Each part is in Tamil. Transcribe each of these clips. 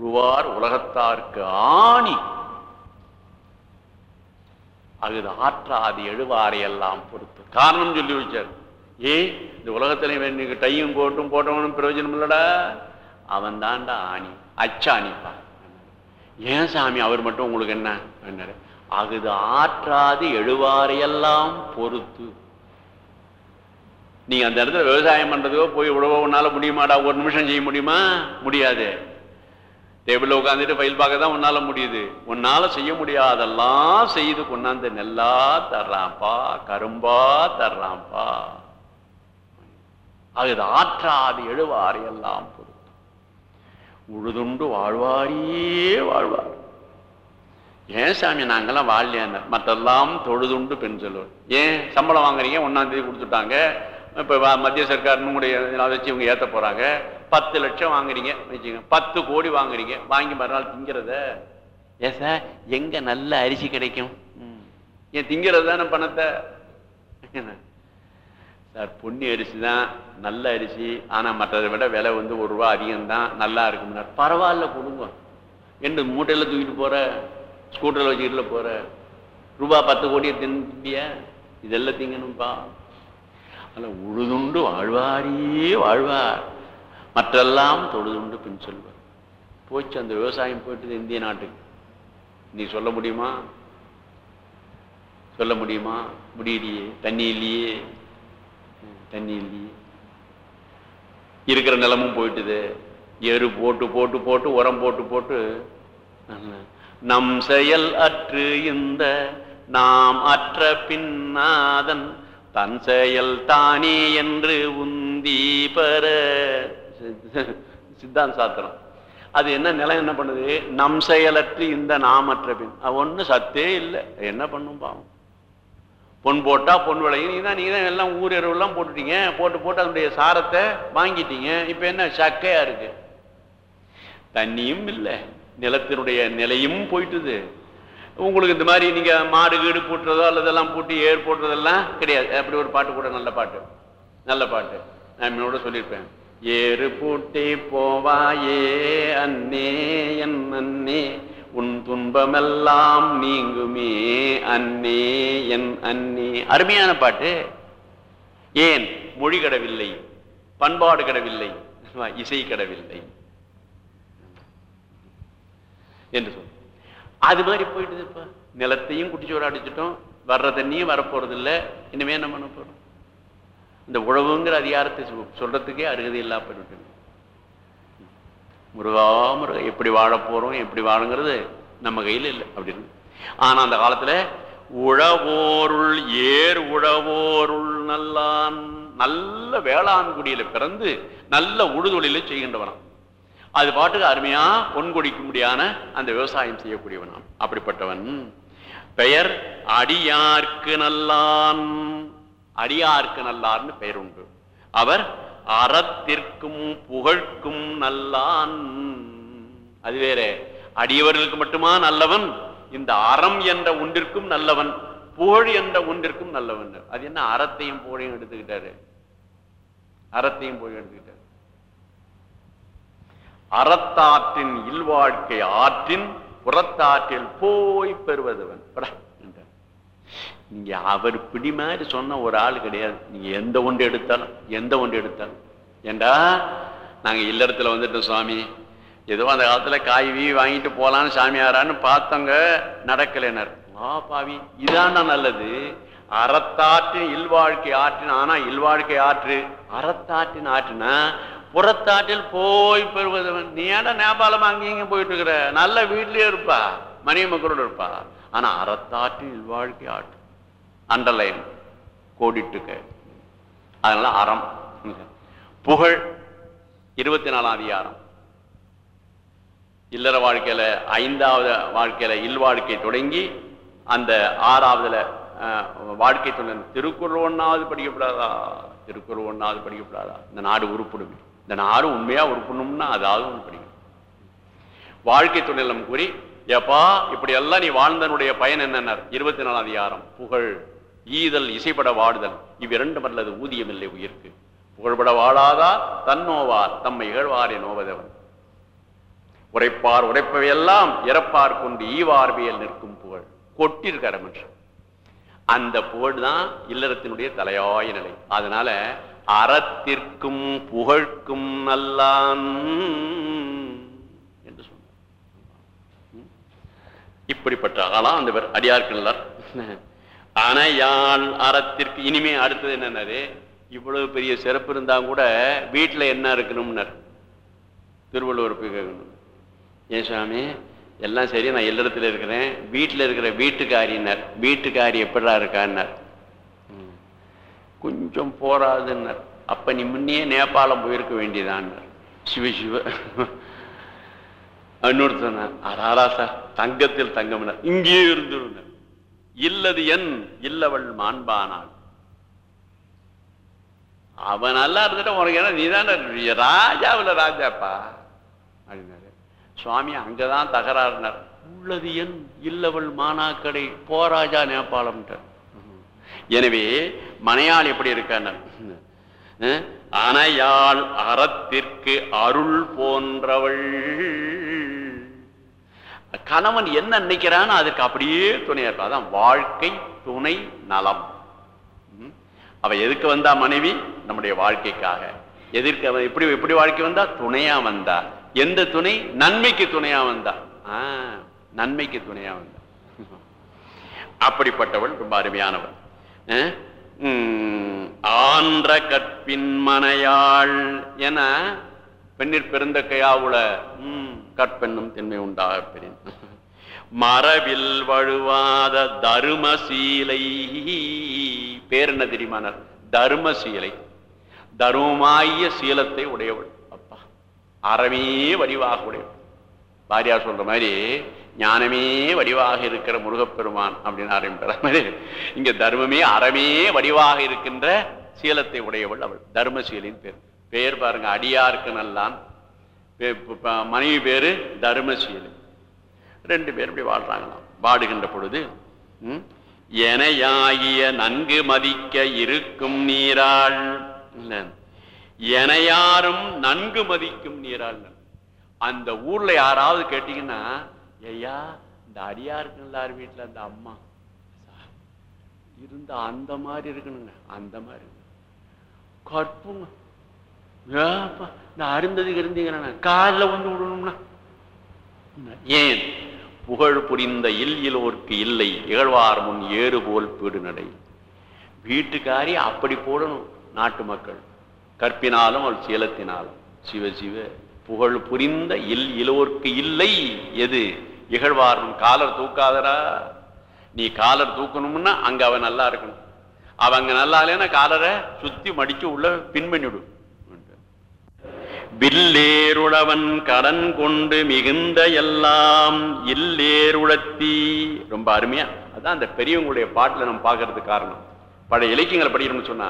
உழுவார் உலகத்தார்க்கு ஆணி. அகுது ஆற்றாது எழுவாரை எல்லாம் பொறுத்து. காரணம் சொல்லி வச்சார். ஏ இந்த உலகத்துல இன்னைக்கு டையும் கோட்டும் போட்டவனும் பிரயோஜனம் இல்லடா அவன் தான்டா ஆணி அச்சாணிப்பா ஏன் சாமி அவர் மட்டும் உங்களுக்கு என்ன? என்னாரு. அகுது ஆற்றாது எழுவாரையெல்லாம் பொறுத்து. நீ அந்த இடத்துல விவசாயம் பண்றதுக்கோ போய் உழவ உன்னால முடியுமாடா? ஒரு நிமிஷம் செய்ய முடியுமா? முடியாது. டேபிள் உட்காந்துட்டு ஃபைல் பார்க்க தான் உன்னால முடியுது. உன்னால செய்ய முடியாதெல்லாம் செய்து கொண்டாந்து நெல்லா தர்றான்ப்பா கரும்பா தர்றான்ப்பா அது ஆற்றாது எழுவார் எல்லாம் பொறுத்து உழுதுண்டு வாழ்வாரியே வாழ்வார். ஏன் சாமி நாங்கெல்லாம் வாழலையான மற்றெல்லாம் தொழுதுண்டு பெண் செல்வர். ஏன் சம்பளம் வாங்குறீங்க? ஒன்னாந்தேதி கொடுத்துட்டாங்க. இப்ப மத்திய சர்க்கார் நம்முடைய வச்சு இவங்க ஏத்த போறாங்க. பத்து லட்சம் வாங்குறீங்க வச்சுங்க பத்து கோடி வாங்குறீங்க. வாங்கி மறுநாள் திங்கிறத? ஏன் சார்? எங்க நல்ல அரிசி கிடைக்கும். ஏன் திங்கிறது தானே பணத்தை? என்ன? சார் பொன்னி அரிசி தான் நல்ல அரிசி. ஆனா மற்றதை விட விலை வந்து ஒரு ரூபா அதிகம் தான் நல்லா இருக்கும்னா பரவாயில்ல கொடுங்க. என்று மூட்டையில தூக்கிட்டு போற? ஸ்கூட்டர்ல வச்சுக்கிட்டுல போற? ரூபா பத்து கோடியை தின்பியா இதெல்லாம் திங்கணும்பா. அல்ல உழுதுண்டு வாழ்வாரியே வாழ்வார். மற்றெல்லாம் தொழுதுண்டு பின் சொல்வார். போச்சு அந்த விவசாயம் போயிட்டு இந்திய நாட்டுக்கு. நீ சொல்ல முடியுமா? சொல்ல முடியுமா? முடியலையே தண்ணி இல்லையே. தண்ணி இல்லையே. இருக்கிற நிலமும் போயிட்டுது. எரு போட்டு போட்டு போட்டு உரம் போட்டு போட்டு. நம் செயல் அற்று இந்த நாம் அற்ற பின்னாதன் தன் செயல் தானே என்று உந்தி பெற. சித்தாந்த சாத்திரம் அது என்ன நிலம் என்ன பண்ணுது? நம் செயலற்று இந்த நாமற்ற பின். அது ஒன்றும் சத்தே இல்லை. என்ன பண்ணும் பாவம். பொன் போட்டா பொன் விளையும். நீ தான் நீங்கள் தான் எல்லாம் ஊர் எருவெல்லாம் போட்டுட்டீங்க. போட்டு போட்டு அதனுடைய சாரத்தை வாங்கிட்டீங்க. இப்ப என்ன? சக்கையா இருக்கு. தண்ணியும் இல்லை. நிலத்தினுடைய நிலையும் போயிட்டுது. உங்களுக்கு இந்த மாதிரி நீங்க மாடு கீடு பூட்டுறதோ அல்லது எல்லாம் பூட்டி ஏர் போட்டுறதெல்லாம் கிடையாது. அப்படி ஒரு பாட்டு கூட நல்ல பாட்டு. நல்ல பாட்டு. நான் என்னோட சொல்லியிருப்பேன். ஏறு பூட்டி போவாயே அன்னே என் அன்னே உன் துன்பமெல்லாம் நீங்குமே அன்னே என் அன்னே அருமையான பாட்டு. ஏன் மொழி கடவில்லை பண்பாடு கடவில்லை இசை கடவில்லை என்று சொல். அது மாதிரி போயிட்டு இப்ப. நிலத்தையும் குட்டிச்சோறு அடிச்சிட்டோம். வர்ற தண்ணியும் வரப்போறது இனிமே என்ன பண்ண போறோம்? இந்த உழவுங்கிற அதிகாரத்தை சொல்- சொல்றதுக்கே அருகதை இல்லா போயிட்டு முருகா முருகா எப்படி வாழ எப்படி வாழுங்கிறது நம்ம கையில இல்லை அப்படின்னு. ஆனா அந்த காலத்துல உழவோருள் ஏர் உழவோருள் நல்லான் நல்ல வேளாண்குடியில பிறந்து நல்ல உழுதொழிலை செய்கின்றவனாம். அது பாட்டுக்கு அருமையா பொன்கொடிக்கும்படியான அந்த விவசாயம் செய்யக்கூடியவனாம். அப்படிப்பட்டவன் பெயர் அடியார்க்கு நல்லான். அடியார்க்கு நல்லார்னு பெயர் உண்டு அவர் அறத்திற்கும் புகழ்க்கும் நல்லான். அது வேற. அடியவர்களுக்கு மட்டுமா நல்லவன்? இந்த அறம் என்ற ஒன்றிற்கும் நல்லவன். புகழ் என்ற ஒன்றிற்கும் நல்லவன். அது என்ன அறத்தையும் புகழையும் எடுத்துக்கிட்டாரு? அறத்தையும் புகழையும் எடுத்துக்கிட்டாரு. அறத்தாற்றின் இல்வாழ்க்கை ஆற்றின் புறத்தாற்றில் போய் பெறுவதுவன். நீங்கள் அவர் பிடி மாதிரி சொன்ன ஒரு ஆள் கிடையாது. நீங்கள் எந்த ஒன்று எடுத்தாலும் எந்த ஒன்று எடுத்தாலும். ஏண்டா? நாங்க இல்லறத்தில் வந்துட்டோம் சுவாமி. ஏதோ அந்த காலத்துல காய் வீ வாங்கிட்டு போகலான்னு சாமியாரான்னு பார்த்தவங்க நடக்கலைனர். வா பாவி இதானா நல்லது. அறத்தாற்றின் இல்வாழ்க்கை ஆற்றின் ஆனா இல்வாழ்க்கை ஆற்று. அறத்தாற்றின் ஆற்றுனா புறத்தாற்றில் போய் பெறுவது நீ ஏன்டா நேபாளம் அங்கேயும் போயிட்டு இருக்கிற? நல்ல வீட்லயே இருப்பா மணிய மக்களோடு இருப்பா. ஆனா அறத்தாற்றின் இல்வாழ்க்கை ஆற்று. அண்டர்லைன் கோடிட்டுக்க அதனால அறம். புகழ் இருபத்தி நாலாம் அதிகாரம். இல்லற வாழ்க்கையில ஐந்தாவது வாழ்க்கையில இல்வாழ்க்கை தொடங்கி அந்த ஆறாவதுல வாழ்க்கை துணை திருக்குறள் ஒன்னாவது படிக்கப்படாதா? திருக்குறள் ஒன்னாவது படிக்கப்படாதா? இந்த நாடு உருப்பிடும். இந்த நாடு உண்மையா உருப்படணும்னா அதாவது ஒண்ணு படிக்கணும். வாழ்க்கை துணையிலும் கூறி எப்பா இப்படி எல்லாம் நீ வாழ்ந்தனுடைய பயன் என்னன்னார்? இருபத்தி நாலாம் அதிகாரம். புகழ். ஈதல் இசைப்பட வாடுதல். இவ்விரண்டும் அல்லது ஊதியமில்லை உயிர்க்கு. புகழ்பட வாழாதா தன்னோவார் தம்மை இகழ்வாரே நோவதவன். உரைப்பார் உரைப்பவையெல்லாம் இறப்பார் கொண்டு ஈவார்வியல் நிற்கும் புகழ். கொட்டிருக்கார மனுஷன் அந்த புகழ் தான் இல்லறத்தினுடைய தலையாய நிலை. அதனால அறத்திற்கும் புகழ்க்கும் நல்லான் என்று சொன்ன இப்படிப்பட்ட ஆளாம் அந்த பேர் அடியார்கள் அணையாள் அறத்திற்கு இனிமே அடுத்தது என்னன்னாரு இவ்வளவு பெரிய சிறப்பு இருந்தா கூட வீட்டில் என்ன இருக்கணும்னார்? திருவள்ளுவர் போய் கேட்கணும். ஏன் சுவாமி எல்லாம் சரி நான் இல்லறத்துல இருக்கிறேன். வீட்டில் இருக்கிற வீட்டுக்காரின்னார் வீட்டுக்காரி எப்படா இருக்கான்னார்? கொஞ்சம் போராதுன்னார் அப்போ நீ முன்னே நேபாளம் போயிருக்க வேண்டியதான்னார். சிவ சிவ. இன்னொருத்தர் அதாரா சார் தங்கத்தில் தங்கம்னார். இங்கேயே இருந்துருந்தார். இல்லது என் இல்லவள் மாண்பானாள் அவன் நல்லா இருந்துட்டு உனக்கு என்ன நீ ராஜாவில் ராஜாப்பா. அப்படின்னாரு. சுவாமி அங்கதான் தகராறுனார். உள்ளது என் இல்லவள் மானாக்கடை போராஜா நேபாளம்ட்டார் எனவே மனையாள் எப்படி இருக்கான அணையாள் அறத்திற்கு அருள் போன்றவள். கணவன் என்ன நினைக்கிறான்னு அதுக்கு அப்படியே துணையா இருப்பா அதான் வாழ்க்கை துணை நலம். அவ எதுக்கு வந்தா மனைவி? நம்முடைய வாழ்க்கைக்காக. எதிர்க்க எப்படி எப்படி வாழ்க்கை வந்தா? துணையா வந்தா. எந்த துணை? நன்மைக்கு துணையா வந்தா. நன்மைக்கு துணையா வந்தா. அப்படிப்பட்டவள் ரொம்ப அருமையானவள். ஆன்ற கற்பின் மனையாள். என பெண்ணிற் பெருந்த கையாவுல உம், கற்பெண்ணும் திண்மை உண்டாக பெறின். மரபில் வழுவாத தருமசீலை பேர் என்ன தெரியுமானார் தருமசீலை தருமாய சீலத்தை உடையவள். அப்பா அறமே வடிவாக உடையவள். பாரியார் சொல்ற மாதிரி ஞானமே வடிவாக இருக்கிற முருகப்பெருமான் அப்படின்னு ஆரம்பிக்கிற மாதிரி இங்க தர்மமே அறமே வடிவாக இருக்கின்ற சீலத்தை உடையவள் அவள். தர்மசீலின் பேர். பேர் பாருங்க அடியாருக்கு நல்லான் மனைவி பேரு தர்மசீலி ரெண்டு பேர் இப்படி வாழ்றாங்களாம். வாடுகின்ற பொழுது எனையாகிய நன்கு மதிக்க இருக்கும் நீராள். எனையாரும் நன்கு மதிக்கும் நீராள். அந்த ஊர்ல யாராவது கேட்டீங்கன்னா ஐயா இந்த அடியா எல்லார் வீட்டில் அந்த அம்மா. இருந்த அந்த மாதிரி இருக்கணுங்க அந்த மாதிரி. கற்புங்க. ஏப்பா, இந்த அருந்ததுக்கு இருந்தீங்கன்னா காலில் வந்து விடணும்னா. ஏன்? புகழ் புரிந்த இல் இலோர்க்கு இல்லை இகழ்வார் முன் ஏறு போல் பீடு நடை. வீட்டுக்காரி அப்படி போடணும் நாட்டு மக்கள். கற்பினாலும் அவள் சீலத்தினாலும். சிவ சிவ புகழ் புரிந்த இல் இலோர்க்கு இல்லை. எது? இகழ்வார் முன் காலர் தூக்காதடா. நீ காலர் தூக்கணும்னா அங்க அவன் நல்லா இருக்கணும். அவங்க நல்லா இல்லைன்னா காலரை சுத்தி மடிச்சு உள்ள பின்பண்ணிவிடும் வில்லேருளவன் கடன் கொண்டு மிகுந்த எல்லாம் இல்லேருளத்தி. ரொம்ப அருமையா. அதான் அந்த பெரியவங்களுடைய பாட்டுல நம்ம பார்க்கறதுக்கு காரணம். பழைய இலக்கியங்களை படிக்கணும்னு சொன்னா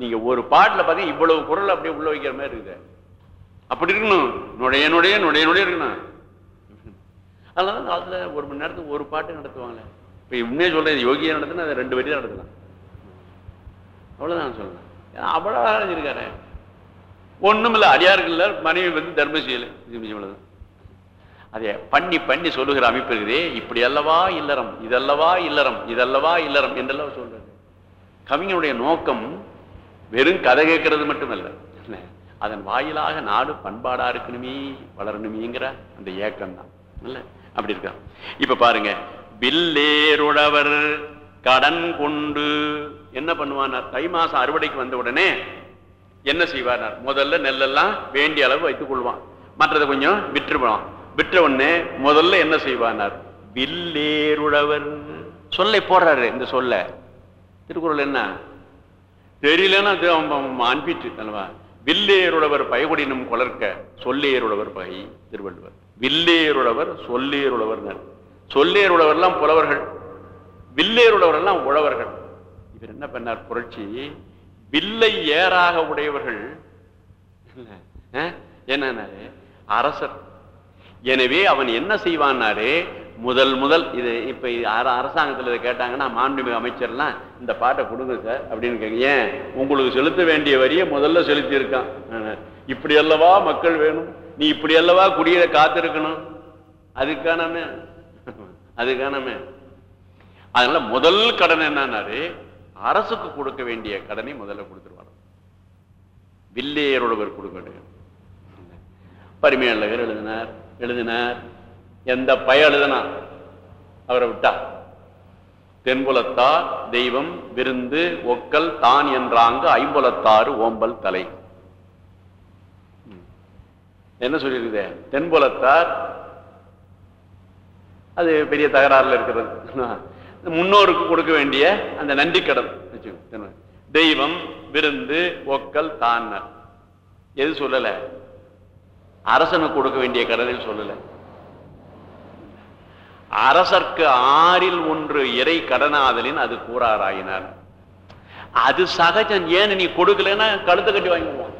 நீங்க ஒரு பாட்டுல பாத்தீங்க இவ்வளவு குரல் அப்படியே உள்ள வைக்கிற மாதிரி இருக்குது. அப்படி இருக்கணும். நுழைய நுழைய நுழைய நுழைய இருக்கணும். அதனால காலத்துல ஒரு மணி நேரத்துக்கு ஒரு பாட்டு நடத்துவாங்களே இப்ப உண்மையே சொல்றேன் யோகியா நடத்தினா அதை ரெண்டு வரி தான் நடத்தலாம். அவ்வளவுதான் நான் சொல்லலாம் ஏன்னா அவ்வளவு ஒன்றும் இல்லை அடியார்கள் மனைவி வந்து தர்மசீல செய்யலை. அதே பண்ணி பண்ணி சொல்லுகிற அமைப்பு இருக்குதே. இப்படி அல்லவா இல்லறம் இதல்லவா இல்லறம் இதல்லவா இல்லறம் என்றெல்லாம் சொல்றது கவிஞனுடைய நோக்கம் வெறும் கதை கேட்கறது மட்டுமல்ல. அதன் வாயிலாக நாடு பண்பாடா இருக்கணுமே வளரணுமேங்கிற அந்த ஏக்கம் தான். இல்ல? அப்படி இருக்கான். இப்ப பாருங்க பில்லேருடவர் கடன் கொண்டு என்ன பண்ணுவானார் தை மாசம் அறுவடைக்கு வந்த உடனே என்ன செய்வார் முதல்ல நெல்லெல்லாம் வேண்டிய அளவு வைத்துக் கொள்வான். மற்றதை கொஞ்சம் விற்றுவான் விற்ற உடனே முதல்ல என்ன செய்வானார் வில்லேருழவர். சொல்லை போடுறாரு இந்த சொல்ல. திருக்குறள் என்ன? தெரியலன்னா அது அவன் அனுப்பிட்டு அல்லவா? வில்லேருழவர் பயகுடினும் கொளர்க்க சொல்லேருழவர் பகை திருவள்ளுவர். வில்லேருழவர் சொல்லேருழவர் சொல்லேருழவர்லாம் புலவர்கள். வில்லேருழவரெல்லாம் உழவர்கள். இவர் என்ன பண்ணார்? புரட்சி வில்லை ஏறாக உடையவர்கள். என்னன்னாரு? அரசர். எனவே அவன் என்ன செய்வான்னாரு? முதல் முதல் இது இப்ப அரசாங்கத்தில் அர- இதை கேட்டாங்கன்னா மாண்புமிகு அமைச்சர்லாம் இந்த பாட்டை கொடுங்க சார் அப்படின்னு கேட்க ஏன்? உங்களுக்கு செலுத்த வேண்டிய வரியை முதல்ல செலுத்தியிருக்கான். இப்படி அல்லவா மக்கள் வேணும்? நீ இப்படி அல்லவா குடியில காத்திருக்கணும்? அதுக்கானமே. அதுக்கானமே. அதனால முதல் கடன் என்னன்னாரு? அரசுக்கு கொடுக்க வேண்டிய கடனை முதல்ல கொடுத்துருவார். வில்லேயரோடவர் கொடுக்க வேண்டும் பரிமையாளர் எழுதினார் எழுதினார். எந்த பய எழுதினார் அவரை விட்டா. தென்புலத்தார் தெய்வம் விருந்து ஒக்கல் தான் என்றாங்க ஐம்புலத்தாறு ஓம்பல் தலை. என்ன சொல்லியிருக்குது? தென்புலத்தார் அது பெரிய தகராறுல இருக்கிறது. முன்னோருக்கு கொடுக்க வேண்டிய அந்த நன்றி கடன். தெய்வம் விருந்து ஒக்கல் தான் எது சொல்லல? அரசனுக்கு கொடுக்க வேண்டிய கடனை சொல்லல. அரசர்க்கு ஆறில் ஒன்று இறை கடனாதலின் அது கூறாராயினார். அது சகஜம். ஏன் நீ கொடுக்கலன்னா கழுத்தை கட்டி வாங்கிடுவான்.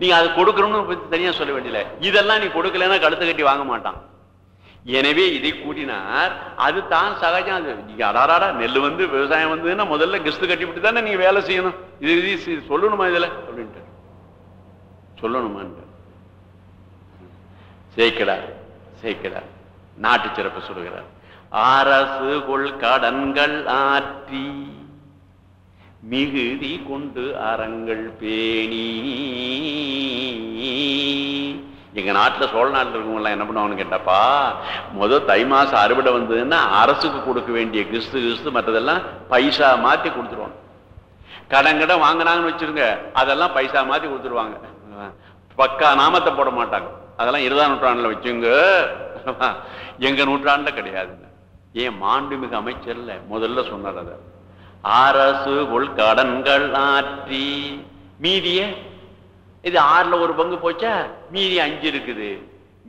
நீ அது கொடுக்கணும்னு தனியா சொல்ல வேண்டியல இதெல்லாம் நீ கொடுக்கலன்னா கழுத்தை கட்டி வாங்க மாட்டான். எனவே இதை கூட்டினார். அது தான் சகஜம். அது நீங்க அடாராடா நெல் வந்து விவசாயம் வந்ததுன்னா முதல்ல கிஸ்து கட்டிவிட்டு தானே நீங்க வேலை செய்யணும். இது இது சொல்லணுமா இதுல? அப்படின்ட்டு சொல்லணுமான்ட்டு சேர்க்கிறார் சேர்க்கிறார். நாட்டு சிறப்பு சொல்கிறார் அரசு கொள் கடன்கள் ஆற்றி மிகுதி கொண்டு அறங்கள் பேணி. எங்கள் நாட்டில் சோழ நாட்டில் இருக்கவங்கெல்லாம் என்ன பண்ணுவாங்கன்னு கேட்டப்பா முதல் தை மாதம் அறுவடை வந்ததுன்னா அரசுக்கு கொடுக்க வேண்டிய கிறிஸ்து கிறிஸ்து மற்றதெல்லாம் பைசா மாற்றி கொடுத்துருவாங்க. கடன் கடன் வாங்கினாங்கன்னு வச்சிருங்க அதெல்லாம் பைசா மாற்றி கொடுத்துருவாங்க. பக்கா நாமத்தை போட மாட்டாங்க. அதெல்லாம் இருபதாம் நூற்றாண்டில் வச்சுங்க. எங்கள் நூற்றாண்டில் கிடையாதுங்க ஏன் மாண்புமிகு அமைச்சரில் முதல்ல சொன்னார் அதை. அரசு உள் கடன்கள் ஆற்றி மீதிய இது ஆறுல ஒரு பங்கு போச்சா? மீதி அஞ்சு இருக்குது.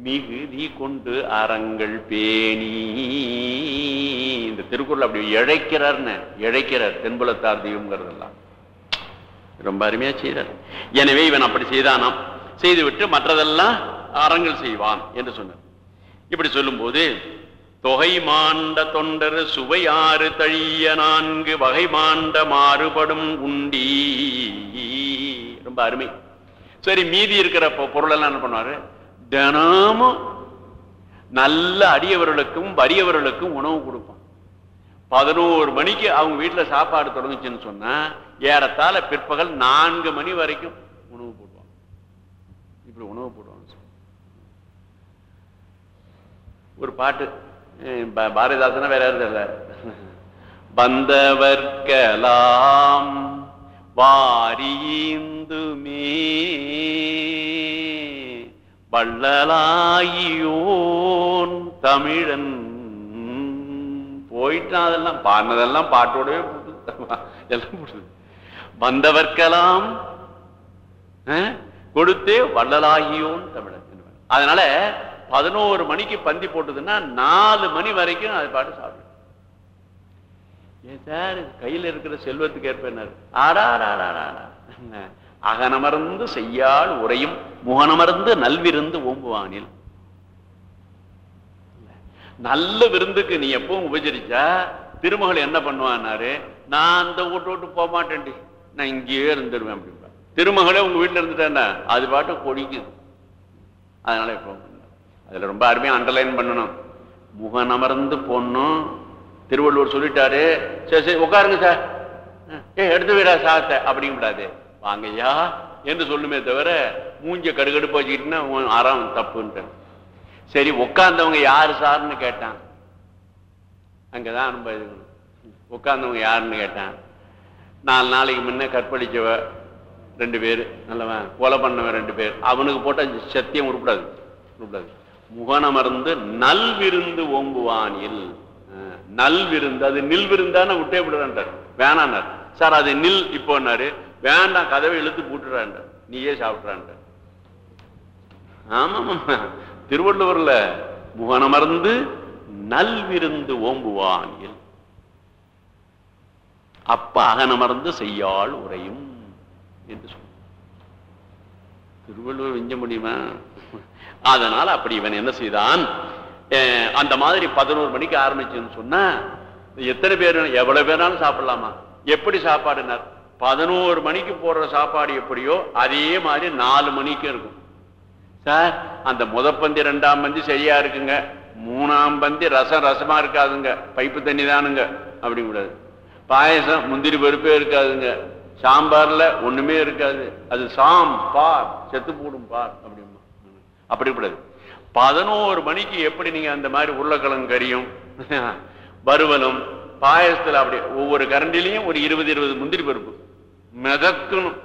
மிகுதி கொண்டு அறங்கள் பேணி. இந்த திருக்குறள் அப்படி இழைக்கிறார்னு இழைக்கிறார் தென்புலத்தார் தெய்வங்கிறதெல்லாம் ரொம்ப அருமையா செய்தார் எனவே இவன் அப்படி செய்தானாம் செய்துவிட்டு மற்றதெல்லாம் அறங்கள் செய்வான் என்று சொன்னார். இப்படி சொல்லும்போது தொகை மாண்ட தொண்டர் சுவையாறு தழிய நான்கு வகை மாண்ட மாறுபடும் உண்டி. ரொம்ப அருமை. சரி மீதி இருக்கிற பொருள் பொருளெல்லாம் என்ன பண்ணுவாரு? தினமும் நல்ல அடியவர்களுக்கும் வறியவர்களுக்கும் உணவு கொடுப்போம் பதினோரு மணிக்கு அவங்க வீட்டுல சாப்பாடு தொடங்குச்சுன்னு சொன்னா ஏறத்தாழ பிற்பகல் நான்கு மணி வரைக்கும் உணவு போடுவாங்க இப்படி உணவு போடுவாங்க ஒரு பாட்டு பா- பாரதிதாசனா வேற யாரும் தெரியல. வந்தவர்கலாம் வாரியுந்துமே வள்ளலாயியோன் தமிழன். போயிட்டான் அதெல்லாம் பாடினதெல்லாம் பாட்டோடவே எல்லாம் போடுது வந்தவர்க்கெல்லாம் கொடுத்தே வள்ளலாகியோன் தமிழன் அதனால பதினோரு மணிக்கு பந்தி போட்டதுன்னா நாலு மணி வரைக்கும் அது பாட்டு சாப்பிடும். ஏன் சார்? கையில இருக்கிற செல்வத்துக்கு ஏற்ப ஆடாடாடாடா அகனமர்ந்து செய்யால் உரையும் முகனமர்ந்து நல்விருந்து ஓம்புவானில். நல்ல விருந்துக்கு நீ எப்பவும் உபச்சரிச்சா? திருமகள் என்ன பண்ணுவான்னாரு? நான் அந்த வீட்டு விட்டு போக மாட்டேன்டி. நான் இங்கேயே இருந்துருவேன் அப்படின்பா திருமகளே உங்க வீட்டுல இருந்துட்டேன்னா அது பாட்டு கொடிக்குது. அதனால எப்பவும் அதுல ரொம்ப அருமையா அண்டர்லைன் பண்ணணும். முகனமர்ந்து பொண்ணும் திருவள்ளுவர் சொல்லிட்டாரு. சரி சரி உட்காருங்க சார். ஏ எடுத்து வீடா சாத்த அப்படிங்கக்கூடாது வாங்கய்யா என்று சொல்லுமே தவிர மூஞ்ச கடுகடுப்பு வச்சுக்கிட்டுன்னா ஆறாம் அறம் தப்புன்ட்டு சரி உட்காந்தவங்க யாரு சார்னு கேட்டான். அங்கதான் ரொம்ப இது. உட்காந்தவங்க யாருன்னு கேட்டான். நாலு நாளைக்கு முன்ன கற்பழிச்சவ ரெண்டு பேர் நல்லவன் கொலை பண்ணவன் ரெண்டு பேர். அவனுக்கு போட்ட சத்தியம் உருப்படாது உருப்படாது. முகனமர்ந்து நல் விருந்து ஓம்புவானில் அஹ், நல் விருந்து அது நில் விருந்தான விட்டே விடுறான்டார் வேணான்னார். சார் அது நில் இப்போன்னாரு. வேண்டாம் கதவை இழுத்து பூட்டுறான்டார் நீயே சாப்பிட்றான்டார் ஆமாம் திருவள்ளுவர்ல முகனமர்ந்து நல்விருந்து ஓம்புவான் அப்ப அகனமர்ந்து செய்யாள் உரையும் என்று சொன்ன திருவள்ளுவர் விஞ்ச முடியுமா? அதனால அப்படி இவன் என்ன செய்தான்? அந்த மாதிரி பதினோரு மணிக்கு ஆரம்பிச்சுன்னு சொன்னா எத்தனை பேர் எவ்வளவு பேராலும் சாப்பிடலாமா? எப்படி சாப்பாடுனார்? பதினோரு மணிக்கு போடுற சாப்பாடு எப்படியோ அதே மாதிரி நாலு மணிக்கும் இருக்கும். சார் அந்த முத பந்தி ரெண்டாம் பந்தி சரியா இருக்குங்க. மூணாம் பந்தி ரசம் ரசமா இருக்காதுங்க. பைப்பு தண்ணி தானுங்க. அப்படி கூடாது. பாயசம் முந்திரி பருப்பே இருக்காதுங்க. சாம்பார்ல ஒண்ணுமே இருக்காது. அது சாம் பார் செத்து போடும் பார். அப்படிமா அப்படி கூடாது. பதினோரு மணிக்கு எப்படி நீங்க அந்த மாதிரி உருளைக்கிழங்கு கறியும் வறுவலும் பாயசத்தில் அப்படி ஒவ்வொரு கரண்டிலையும் ஒரு இருபது இருபது முந்திரி பருப்பு. மிதக்கணும்.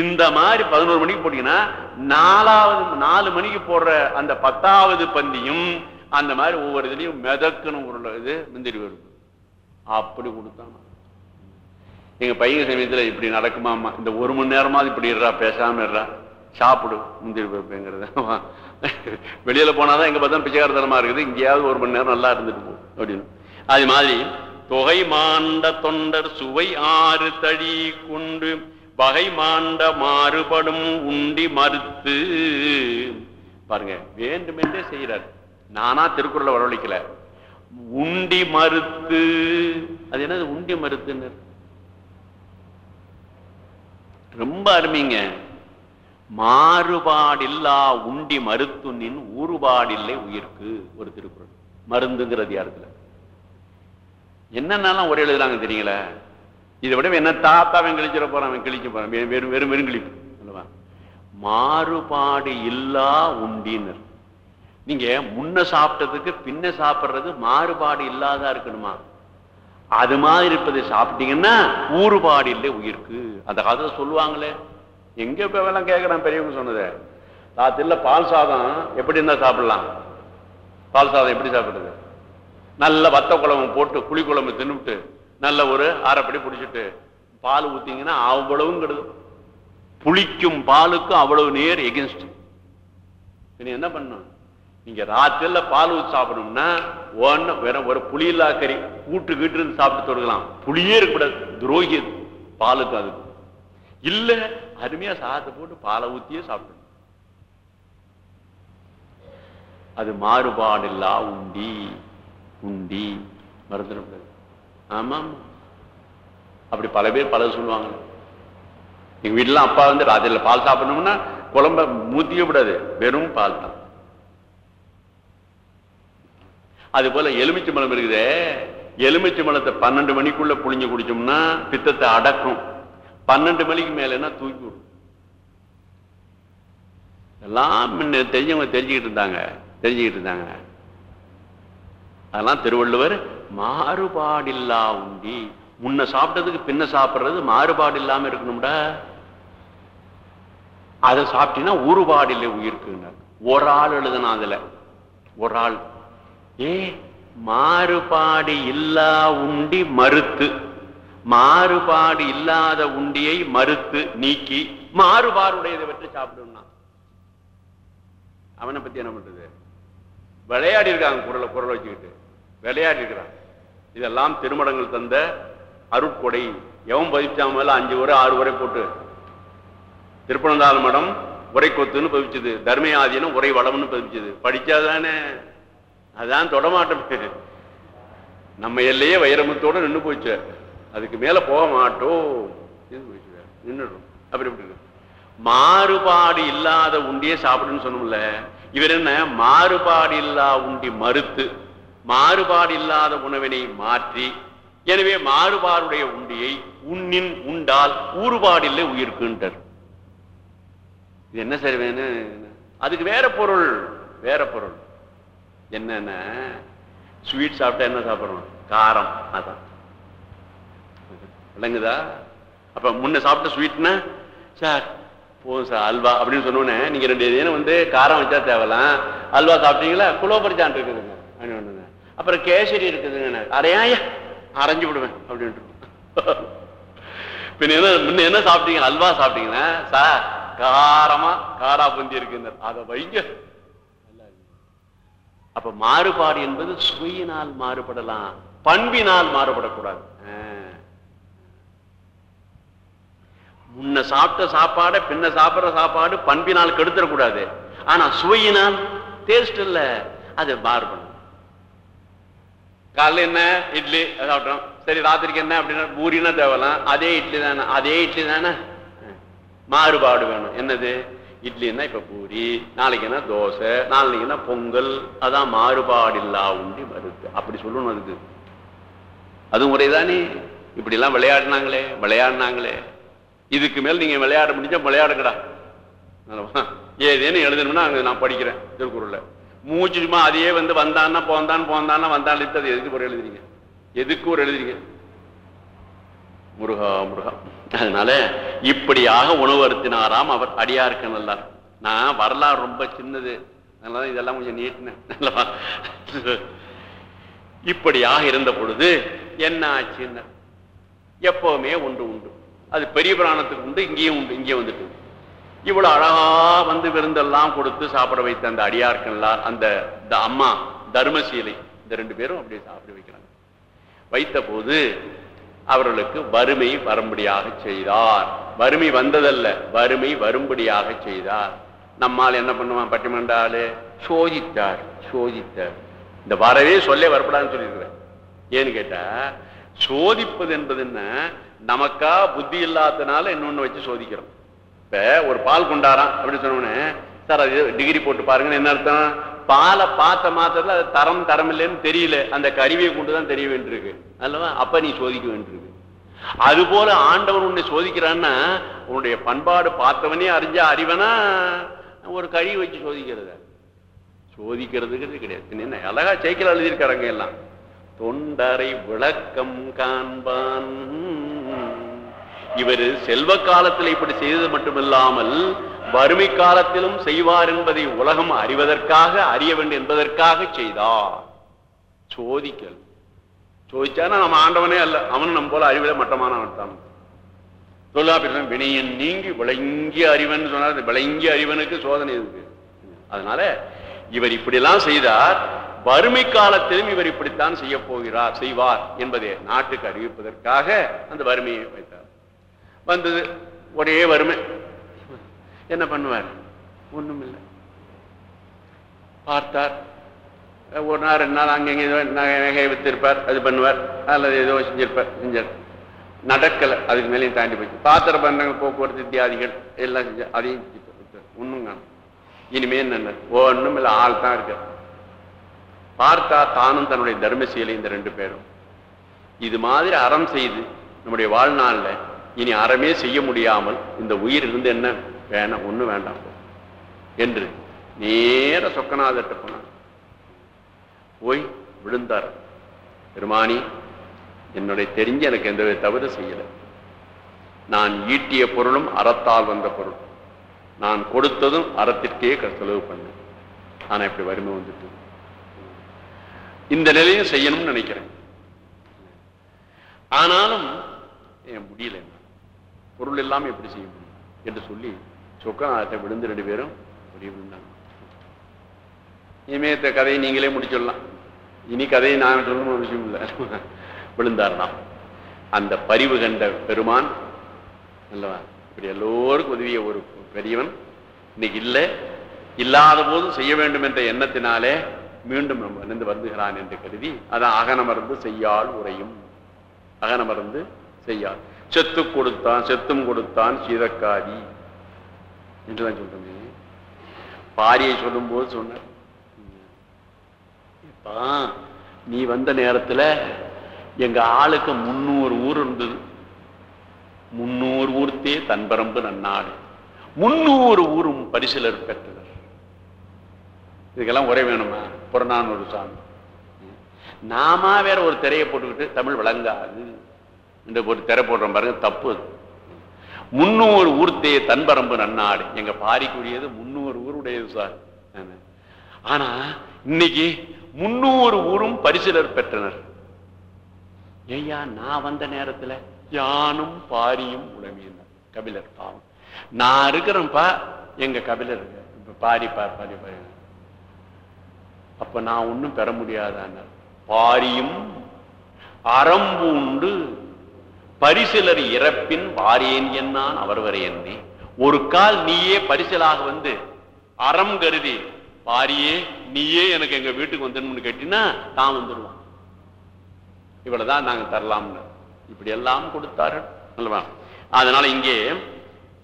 இந்த மாதிரி பதினோரு மணிக்கு போட்டீங்கன்னா நாலாவது நாலு மணிக்கு போடுற அந்த பத்தாவது பந்தியும் அந்த மாதிரி ஒவ்வொரு இதுலையும் மிதக்கணும் உருளை இது முந்திரி பருப்பு. அப்படி கொடுத்தாங்க. எங்க பையன் சமயத்தில் இப்படி நடக்குமாமா இந்த ஒரு மணி நேரமாவது இப்படி இருறா பேசாம இருறா சாப்பிடு முந்திரி பருப்புங்கிறது வெளியில் போனாதான் எங்க பார்த்தா பிச்சைக்காரத்தனமாக இருக்குது. இங்கேயாவது ஒரு மணி நேரம் நல்லா இருந்துட்டு போ அப்படின்னு. அது மாதிரி தொகை மாண்ட தொண்டர் சுவை ஆறு தழி கொண்டு வகை மாண்ட மாறுபடும் உண்டி மறுத்து. பாருங்க வேண்டுமென்றே செய்கிறார். நானா திருக்குறளை வரவழைக்கல. உண்டி மறுத்து. அது என்னது? உண்டி மறுத்துன்னு. ரொம்ப அருமைங்க. மாறுபாடில்லா உண்டி மருத்துனின் ஊறுபாடில்லை உயிர்க்கு ஒரு திருக்குறள். மருந்துங்கிறது யாருக்குல என்னென்னலாம் ஒரே எழுதுறாங்க தெரியுங்களா? இதை விட என்ன தாத்தா அவன் கிழிச்சிட போறான் அவன் கிழிக்க போறான். வெறும் வெறும் வெறும் வெறுங்கிழிப்பு அல்லவா மாறுபாடு இல்லா உண்டினர். நீங்க முன்ன சாப்பிட்டதுக்கு பின்ன சாப்பிடுறது மாறுபாடு இல்லாதா இருக்கணுமா? அது மாதிரி இருப்பதை சாப்பிட்டீங்கன்னா ஊறுபாடு இல்லை உயிர்க்கு. அந்த காலத்துல சொல்லுவாங்களே எங்க இப்ப வேலாம் கேட்கறான் பெரியவங்க சொன்னது? ராத்திரில பால் சாதம் எப்படி இருந்தா சாப்பிடலாம்? பால் சாதம் எப்படி சாப்பிடுது நல்ல வத்த குழம்பு போட்டு புளி குழம்பு தின்னுட்டு நல்ல ஒரு அரைப்படி பிடிச்சிட்டு பால் ஊத்திங்கன்னா அவ்வளவும் கெடுது. புளிக்கும் பாலுக்கும் அவ்வளவு நேர் எகென்ஸ்ட் நீ என்ன பண்ணும்? நீங்க ராத்திரில பால் ஊற்றி சாப்பிடணும்னா ஒன்னு வேற ஒரு புளியில்லா கறி கூட்டு கீட்டு இருந்து சாப்பிட்டு தொடுக்கலாம் புளியே இருக்கக்கூடாது. துரோகி பாலுக்கு அதுக்கு இல்ல அருமையா சாதத்தை போட்டு பாலை ஊத்தியே சாப்பிடணும் அது மாறுபாடில்லா உண்டி உண்டி. மறந்துடக்கூடாது. ஆமா அப்படி பல பேர் பல சொல்லுவாங்க எங்க வீட்டுலாம் அப்பா வந்து ராத்திரில பால் சாப்பிடணும்னா குழம்ப மூத்திக்க விடாது வெறும் பால் தான். அது போல எலுமிச்சை இருக்குதே. எலுமிச்சை பன்னெண்டு மணிக்குள்ள புளிஞ்சு குடிச்சோம்னா பித்தத்தை அடக்கும். பன்னெண்டு மணிக்கு மேலன்னா தூக்கி விடும் எல்லாம் முன்ன தெரிஞ்சவங்க தெரிஞ்சுக்கிட்டு இருந்தாங்க தெரிஞ்சுக்கிட்டு இருந்தாங்க. அதெல்லாம் திருவள்ளுவர் மாறுபாடில்லா உண்டி. முன்ன சாப்பிட்டதுக்கு பின்ன சாப்பிடுறது மாறுபாடு இல்லாம இருக்கணும்டா. அதை சாப்பிட்டீங்கன்னா ஊறுபாடு இல்லை உயிர்க்குன்னார் ஒரு ஆள் எழுதுனா அதுல ஒரு ஆள் ஏ மாறுபாடு இல்லா உண்டி மறுத்து. மாறுபாடு இல்லாத உண்டியை மறுத்து நீக்கி மாறுபாடுடையதை வெற்றி சாப்பிடும்னா அவனை பத்தி என்ன பண்றது? விளையாடி இருக்காங்க குரலை குரலை வச்சுக்கிட்டு. விளையாடி இருக்கிறான். இதெல்லாம் திருமடங்கள் தந்த அருட்கொடை. எவன் பதிச்சாமல அஞ்சு உரை ஆறு உரை போட்டு. திருப்பனந்தாள் மடம் உரை கொத்துன்னு பதிச்சது. தர்மயாதீனம் உரை வளம்னு பதிச்சது. படிச்சாதானே? அதான் தொடமாட்டமே. நம்ம எல்லையே வைரமுத்தோட நின்னு போச்சு. அதுக்கு மேல போக மாட்டோம். நின்றுடும் அப்படி எப்படி மாறுபாடு இல்லாத உண்டியே சாப்பிடுன்னு சொன்னோம்ல இவர் என்ன? மாறுபாடு இல்லா உண்டி மறுத்து மாறுபாடு இல்லாத உணவினை மாற்றி எனவே மாறுபாடுடைய உண்டியை உண்ணின் உண்டால் ஊறுபாடில்லை உயிர்க்குன்றார். இது என்ன சரி வேணும் அதுக்கு வேற பொருள் வேற பொருள். என்னென்ன ஸ்வீட் சாப்பிட்டா என்ன சாப்பிடுறோம்? காரம் அதான். விளங்குதா? அப்ப முன்ன சாப்பிட்ட ஸ்வீட்னா சார் போதும் சார் அல்வா அப்படின்னு சொன்னோன்னே நீங்க ரெண்டு தினம் வந்து காரம் வச்சா தேவலாம். அல்வா சாப்பிட்டீங்களா? குலோபரிச்சான் இருக்குதுங்க. அப்படின்னு ஒண்ணுங்க. அப்புறம் கேசரி இருக்குதுங்க அரையாய அரைஞ்சு விடுவேன் அப்படின்ட்டு. பின்ன என்ன முன்ன என்ன சாப்பிட்டீங்க? அல்வா சாப்பிட்டீங்கன்னா சார் காரமா காரா பந்தி இருக்குங்க அதை வைங்க. அப்ப மாறுபாடு என்பது சுவையினால் மாறுபடலாம். பண்பினால் மாறுபடக்கூடாது ஆ. முன்ன சாப்பிட்ட சாப்பாடை பின்ன சாப்பிடுற சாப்பாடு பண்பினால் கெடுத்துடக்கூடாது. ஆனா சுவையினால் டேஸ்ட் இல்ல அது மாறுபடும் காலைல என்ன? இட்லி சாப்பிட்டோம். சரி ராத்திரிக்கு என்ன அப்படின்னா பூரினா தேவலாம் அதே இட்லி தானே அதே இட்லி தானே. மாறுபாடு வேணும். என்னது? இட்லின்னா இப்ப பூரி நாளைக்குன்னா தோசை நாளைக்குன்னா பொங்கல் அதான் மாறுபாடில்லா உண்டி மறுத்து. அப்படி சொல்லணும் அதுக்கு. அது முறைதானே? இப்படி எல்லாம் விளையாடினாங்களே விளையாடினாங்களே. இதுக்கு மேல் நீங்க விளையாட முடிஞ்சா விளையாடுங்கடா. ஏதேன்னு எழுதணும்னா அங்க நான் படிக்கிறேன் திருக்குறளில். மூச்சு சும்மா அதையே வந்து வந்தான்னா போந்தான் போந்தான்னா வந்தான் அது எதுக்கு ஒரு எழுதுறீங்க? எதுக்கு ஒரு எழுதுறீங்க? முருகா முருகா. அதனால இப்படியாக உணவு அருத்தினாராம் அவர் அடியாருக்கு நல்லார் நான் வரலாறு ரொம்ப சின்னது. அதனால இதெல்லாம் கொஞ்சம் நீட்டினேன். இப்படியாக இருந்த பொழுது என்ன ஆச்சுன்னு எப்பவுமே ஒன்று உண்டு. அது பெரிய புராணத்துக்கு உண்டு இங்கேயும் உண்டு இங்கே வந்துட்டு இவ்வளவு அழகா வந்து விருந்தெல்லாம் கொடுத்து சாப்பிட வைத்த அந்த அடியார்கள்லாம் அந்த அம்மா தர்மசீலை இந்த ரெண்டு பேரும் அப்படியே சாப்பிட வைக்கிறாங்க. வைத்த போது அவர்களுக்கு வறுமை வரும்படியாக செய்தார். வறுமை வந்ததல்ல வறுமை வரும்படியாக செய்தார். நம்மால் என்ன பண்ணுவான் பட்டிமண்டாலு சோதித்தார் சோதித்தார். இந்த வரவே சொல்லே வரப்படாதுன்னு சொல்லியிருக்கிறேன். ஏன்னு கேட்டா சோதிப்பது என்பது என்ன? நமக்கா புத்தி இல்லாதனால இன்னொன்னு வச்சு சோதிக்கிறோம். இப்ப ஒரு பால் கொண்டாராம் அப்படின்னு சொன்னோன்னு சார் அது டிகிரி போட்டு பாருங்கன்னு என்ன அர்த்தம்? பாலை பார்த்த மாத்திரத்துல அது தரம் தரம் இல்லைன்னு தெரியல. அந்த கருவியை கொண்டு தான் தெரிய வேண்டியிருக்கு. அல்லவா? அப்ப நீ சோதிக்க வேண்டியிருக்கு. அது போல ஆண்டவன் உன்னை சோதிக்கிறான்னா உன்னுடைய பண்பாடு பார்த்தவனே அறிஞ்ச அறிவனா ஒரு கழிவு வச்சு சோதிக்கிறத. சோதிக்கிறதுங்கிறது கிடையாது. என்ன அழகா சைக்கிள் எழுதியிருக்காரங்க எல்லாம் தொண்டரை விளக்கம் காண்பான். இவர் செல்வ காலத்தில் இப்படி செய்தது மட்டுமில்லாமல் வறுமை காலத்திலும் செய்வார் என்பதை உலகம் அறிவதற்காக அறிய வேண்டும் என்பதற்காக செய்தார். சோதிக்கல். சோதிச்சானா நம்ம ஆண்டவனே அல்ல. அவனும் நம்ம போல அறிவில மட்டமானவன் தான் தொல்லாபிரம் வினையன் நீங்கி விளங்கிய அறிவன் சொன்னார். விளங்கிய அறிவனுக்கு சோதனை இருக்கு அதனால இவர் இப்படியெல்லாம் செய்தார். வறுமை காலத்திலும் இவர் இப்படித்தான் செய்ய போகிறார் செய்வார் என்பதை நாட்டுக்கு அறிவிப்பதற்காக அந்த வறுமையை வைத்தார். வந்தது. ஒரே வறுமை என்ன பண்ணுவார்? ஒண்ணும் இல்லை பார்த்தார். ஒரு நாள் ரெண்டு நாள் அங்கங்கே ஏதோ நகை நகையை வித்திருப்பார். அது பண்ணுவார். அல்லது ஏதோ செஞ்சிருப்பார். செஞ்சார். நடக்கலை. அதுக்கு மேலேயும் தாண்டி போச்சு. பாத்திர பண்டங்கள் போக்குவரத்து இத்தியாதிகள் எல்லாம் செஞ்சு அதையும் ஒன்றும் காணும். இனிமே என்ன ஒண்ணும் இல்லை ஆள் தான் இருக்க பார்த்தா தானும் தன்னுடைய தர்மசீலை இந்த ரெண்டு பேரும். இது மாதிரி அறம் செய்து நம்முடைய வாழ்நாளில் இனி அறமே செய்ய முடியாமல் இந்த உயிர் இருந்து என்ன? வேணாம் ஒன்றும் வேண்டாம். என்று நேர சொக்கநாதர்கிட்ட போனார் போய் விழுந்தார். பெருமானி என்னுடைய தெரிஞ்சு எனக்கு எந்த தவிர செய்யலை. நான் ஈட்டிய பொருளும் அறத்தால் வந்த பொருள். நான் கொடுத்ததும் அறத்திற்கே செலவு பண்ணேன். ஆனா இப்படி வறுமை வந்துட்டு. இந்த நிலையும் செய்யணும்னு நினைக்கிறேன். ஆனாலும் என் முடியல பொருள் இல்லாமல் எப்படி செய்ய முடியும்? என்று சொல்லி சொக்கநாதத்தை விழுந்து ரெண்டு பேரும் ஒரே விழுந்தாங்க. இனிமேத்த கதையை நீங்களே முடிச்சிடலாம். இனி கதையை நான் சொல்லணும் அவசியம் இல்லை. விழுந்தார்தான் அந்த பரிவு கண்ட பெருமான் அல்லவா? இப்படி எல்லோருக்கும் உதவிய ஒரு பெரியவன். இன்னைக்கு இல்லை. இல்லாத போதும் செய்ய வேண்டும் என்ற எண்ணத்தினாலே மீண்டும் நம்ம வருந்துகிறான் என்று கருதி அதான் அகனமர்ந்து செய்யால் உரையும் அகனமர்ந்து செய்யால். செத்து கொடுத்தான் செத்தும் கொடுத்தான் சீதக்காதி என்றுதான் சொல்றேன் பாரியை சொல்லும் போது சொன்ன நீ வந்த நேரத்துல எங்க ஆளுக்கு முன்னூறு ஊர் இருந்தது. முன்னூறு ஊர்த்தே தன்பரம்பு நன்னாடு. முன்னூறு ஊரும் பரிசிலர் பெற்றனர் இதுக்கெல்லாம் உரை வேணுமா? புறநானூறு சாமி. நாம வேற ஒரு திரையை போட்டுக்கிட்டு தமிழ் விளங்காது. இந்த ஒரு திரை போடுறோம் பாருங்க தப்பு முன்னூறு ஊர்த்தே தன்பரம்பு நன்னாடு. எங்க பாரிக்குரியது முன்னூறு ஊருடையது சார். ஆனா. இன்னைக்கு முன்னூறு ஊரும் பரிசிலர் பெற்றனர். ஐயா நான் வந்த நேரத்துல யானும் பாரியும் உளவியினர் கபிலர் பாவம். நான் இருக்கிறேன்ப்பா எங்க கபிலர் பாரி பார் பாரி பாரி. அப்ப நான் ஒன்னும் பெற முடியாதான பாரியும் அறம்பூண்டு பரிசிலர் இறப்பின் வாரியேன் என்னான் அவர் என்னே. ஒரு கால் நீயே பரிசலாக வந்து அறம் கருதி பாரியே நீயே எனக்கு எங்க வீட்டுக்கு வந்துடணும்னு கேட்டினா தான் வந்துடுவான் இவ்வளவுதான் நாங்க தரலாம்னு. இப்படி எல்லாம் கொடுத்தாரு. அல்லவா? அதனால இங்கே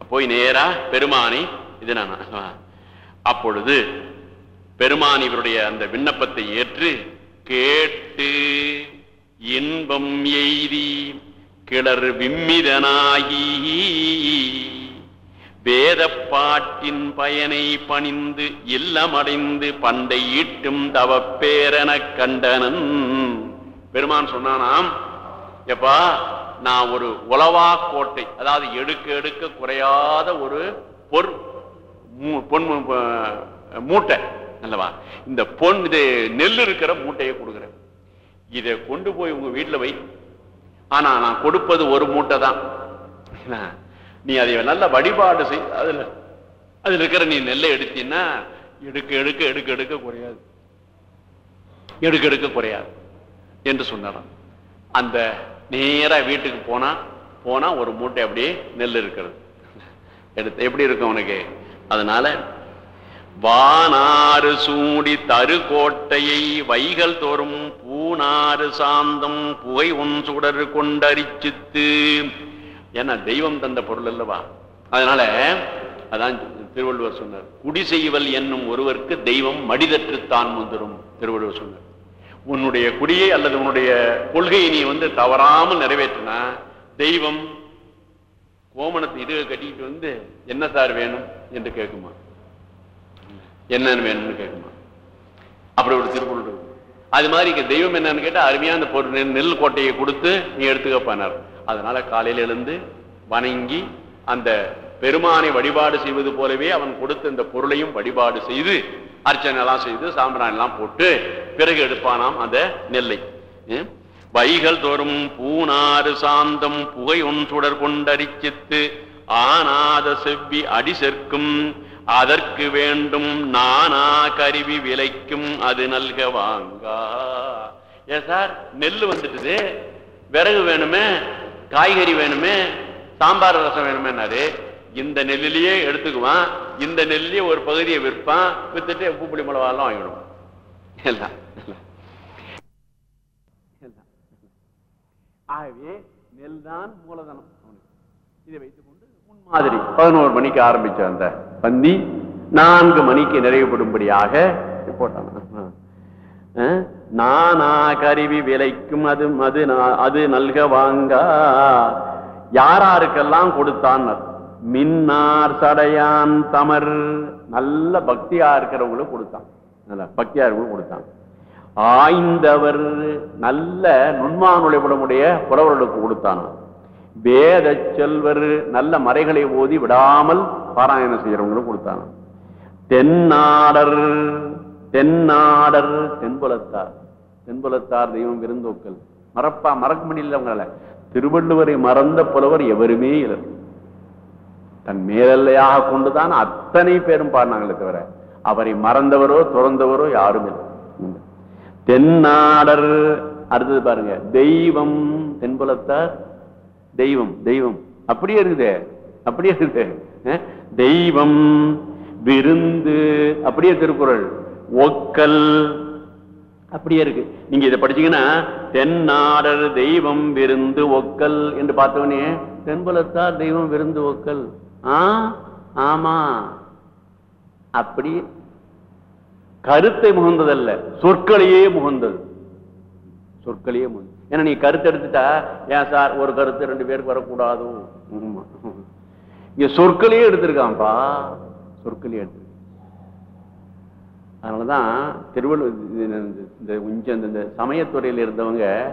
போய் நேரா பெருமானி இது நான் அப்பொழுது பெருமான் இவருடைய அந்த விண்ணப்பத்தை ஏற்று கேட்டு இன்பம் எய்தி கிளர் விம்மிதனாகி. வேத பாட்டின் பயனை பணிந்து இல்லமடைந்து பண்டை ஈட்டும் தவப்பேரன கண்டனன். பெருமான் சொன்னானாம் எப்பா நான் ஒரு உலவா கோட்டை அதாவது எடுக்க எடுக்க குறையாத ஒரு பொற் மூ- பொன் மூட்டை அல்லவா? இந்த பொன் இது நெல் இருக்கிற மூட்டையை கொடுக்குறேன். இதை கொண்டு போய் உங்க வீட்டில் வை. ஆனா நான் கொடுப்பது ஒரு மூட்டை தான் என்ன? நீ அதை நல்ல வழிபாடு செய். அதுல அதுல இருக்கிற நீ நெல்லை எடுத்தீன்னா எடுக்க எடுக்க எடுக்க எடுக்க குறையாது. எடுக்க எடுக்க குறையாது. என்று சொன்னாராம் அந்த நேரா வீட்டுக்கு போனா போனா ஒரு மூட்டை அப்படியே நெல் இருக்கிறது. எடுத்து எப்படி இருக்கும் உனக்கு? அதனால வானாறு சூடி தரு கோட்டையை வைகள் தோறும் பூனாறு சாந்தம் புகை ஒன் சுடர் கொண்டரிச்சித்து. ஏன்னா தெய்வம் தந்த பொருள் அல்லவா? அதனால அதான் திருவள்ளுவர் சொன்னார் குடி செய்வல் என்னும் ஒருவருக்கு தெய்வம் மடிதற்றுத்தான் வந்துடும் திருவள்ளுவர் சொன்னார். உன்னுடைய குடியை அல்லது உன்னுடைய கொள்கையை நீ வந்து தவறாமல் நிறைவேற்றினா தெய்வம் கோமணத்தை இது கட்டிட்டு வந்து என்ன சார் வேணும்? என்று கேட்குமா? என்னன்னு வேணும்னு கேட்குமா? அப்படி ஒரு திருக்குறள் அது மாதிரி இங்க தெய்வம் என்னன்னு கேட்டா அருமையா அந்த பொருள் நெல் கோட்டையை கொடுத்து நீ எடுத்துக்கப்பானார் அதனால காலையில எழுந்து வணங்கி அந்த பெருமானை வழிபாடு செய்வது போலவே அவன் கொடுத்த இந்த பொருளையும் வழிபாடு செய்து அர்ச்சனை எல்லாம் செய்து சாம்பிராணி எல்லாம் போட்டு பிறகு எடுப்பானாம் அந்த நெல்லை. ம்? வைகள் தோறும் பூனாறு சாந்தம் புகை ஒன்றுடர் கொண்டரிச்சித்து ஆனாத செவ்வி அடி சேர்க்கும் அதற்கு வேண்டும் நானா கருவி விலைக்கும் அது நல்க வாங்கா. ஏ சார் நெல் வந்துட்டுது. விறகு வேணுமே காய்கறி வேணுமே சாம்பார் ரசம் வேணுமேனாரு இந்த நெல்லிலேயே எடுத்துக்குவான். இந்த நெல்லிலேயே ஒரு பகுதியை விற்பான். வித்துட்டு உப்பு புளி மிளகாலாம் வாங்கிவிடுவான் எல்லாம் ஆகவே நெல் தான் மூலதனம் இதை வைத்துக்கொண்டு முன்மாதிரி பதினோரு மணிக்கு ஆரம்பிச்ச அந்த பந்தி நான்கு மணிக்கு நிறைவுபடும்படியாக போட்டான் நானா கருவி விலைக்கும் அது அது அது நல்க வாங்க. யாராருக்கெல்லாம் கொடுத்தான் மின்னார் சடையான் தமர். நல்ல பக்தியா இருக்கிறவங்களுக்கு கொடுத்தான். நல்ல பக்தியா இருக்கிறவங்களுக்கு கொடுத்தான். ஆய்ந்தவர் நல்ல நுண்மானுடைய புறவர்களுக்கு கொடுத்தான் வேத செல்வர் நல்ல மறைகளை ஓதி விடாமல் பாராயணம் செய்யறவங்களுக்கு கொடுத்தாங்க. தென்னாடர் தென்னாடர் தென்புலத்தார். தென்புலத்தார் தெய்வம் விருந்தோக்கள். மறப்பா மறக்க முடியல அவங்களால. திருவள்ளுவரை மறந்த புலவர் எவருமே இல்லை. தன் மேலல்லையாக கொண்டுதான் அத்தனை பேரும் பாடினாங்களே தவிர அவரை மறந்தவரோ துறந்தவரோ யாரும் இல்லை. உம். தென்னாடர் அடுத்தது பாருங்க தெய்வம் தென்புலத்தார் தெய்வம் தெய்வம். அப்படியே இருக்குது அப்படியே இருக்குது. தெய்வம் விருந்து அப்படியே திருக்குறள். ஒக்கல் அப்படியே இருக்கு. நீங்க இதை படிச்சீங்கன்னா தென்னாடர் தெய்வம் விருந்து ஒக்கல் என்று பார்த்தவனே தென்புலத்தார் தெய்வம் விருந்து ஒக்கல். ஆ? ஆமா. அப்படி கருத்தை முகந்ததல்ல. சொற்களையே முகந்தது. சொற்களையே முகந்தது. ஏன்னா நீ கருத்து எடுத்துட்டா? ஏன் சார் ஒரு கருத்து ரெண்டு பேருக்கு வரக்கூடாது. இங்க சொற்களையே எடுத்திருக்கான்ப்பா. சொற்களையே எடுத்து. அதனாலதான் திருவள்ளுவர் இந்த கொஞ்சம் இந்த- சமயத்துறையில் இருந்தவங்க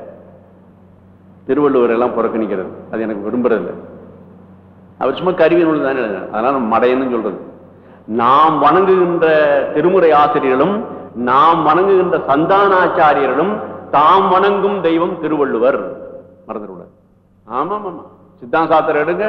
திருவள்ளுவர் எல்லாம் புறக்கணிக்கிறது. அது எனக்கு விரும்புறது இல்லை அவர் சும்மா கருவி நூல் தானே அதனால மடையன்னு சொல்றது. நாம் வணங்குகின்ற திருமுறை ஆசிரியர்களும் நாம் வணங்குகின்ற சந்தானாச்சாரியர்களும் தாம் வணங்கும் தெய்வம் திருவள்ளுவர். மறந்துவிட ஆமாம் ஆமா சித்தாந்த சாத்திரம் எடுங்க.